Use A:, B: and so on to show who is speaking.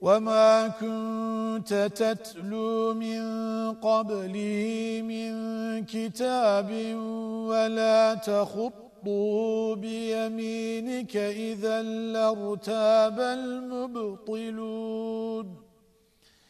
A: وَمَا كُنْتَ تَتْلُو مِنْ قَبْلِهِ مِنْ كِتَابٍ وَلَا تَخُطُّهُ بِيَمِينِكَ إِذًا لَارْتَابَ الْمُبْطِلُونَ